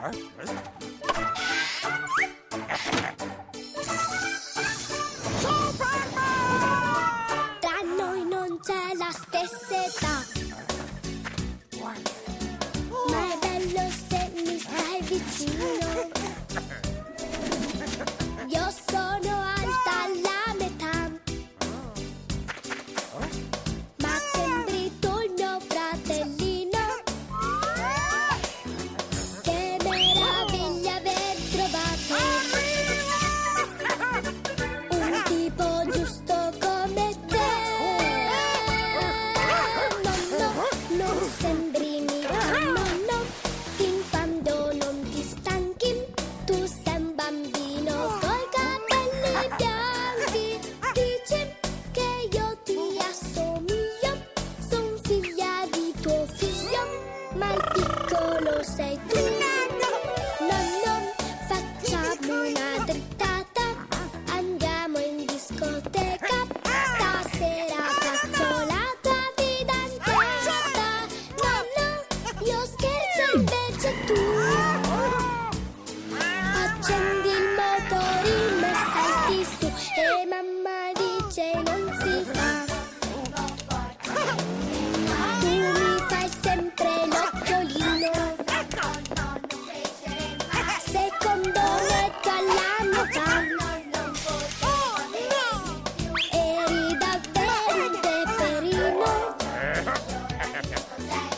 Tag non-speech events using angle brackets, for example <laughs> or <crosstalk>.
Tra noi non c'è la stessa età. Ma è bello se mi stai vicino. <laughs> sembri nonno. Fin quando non ti stanchi, tu sei un bambino coi capelli bianchi. Dici che io ti assomiglio, son figlia di tuo figlio, ma il piccolo sei tu. Bonsai.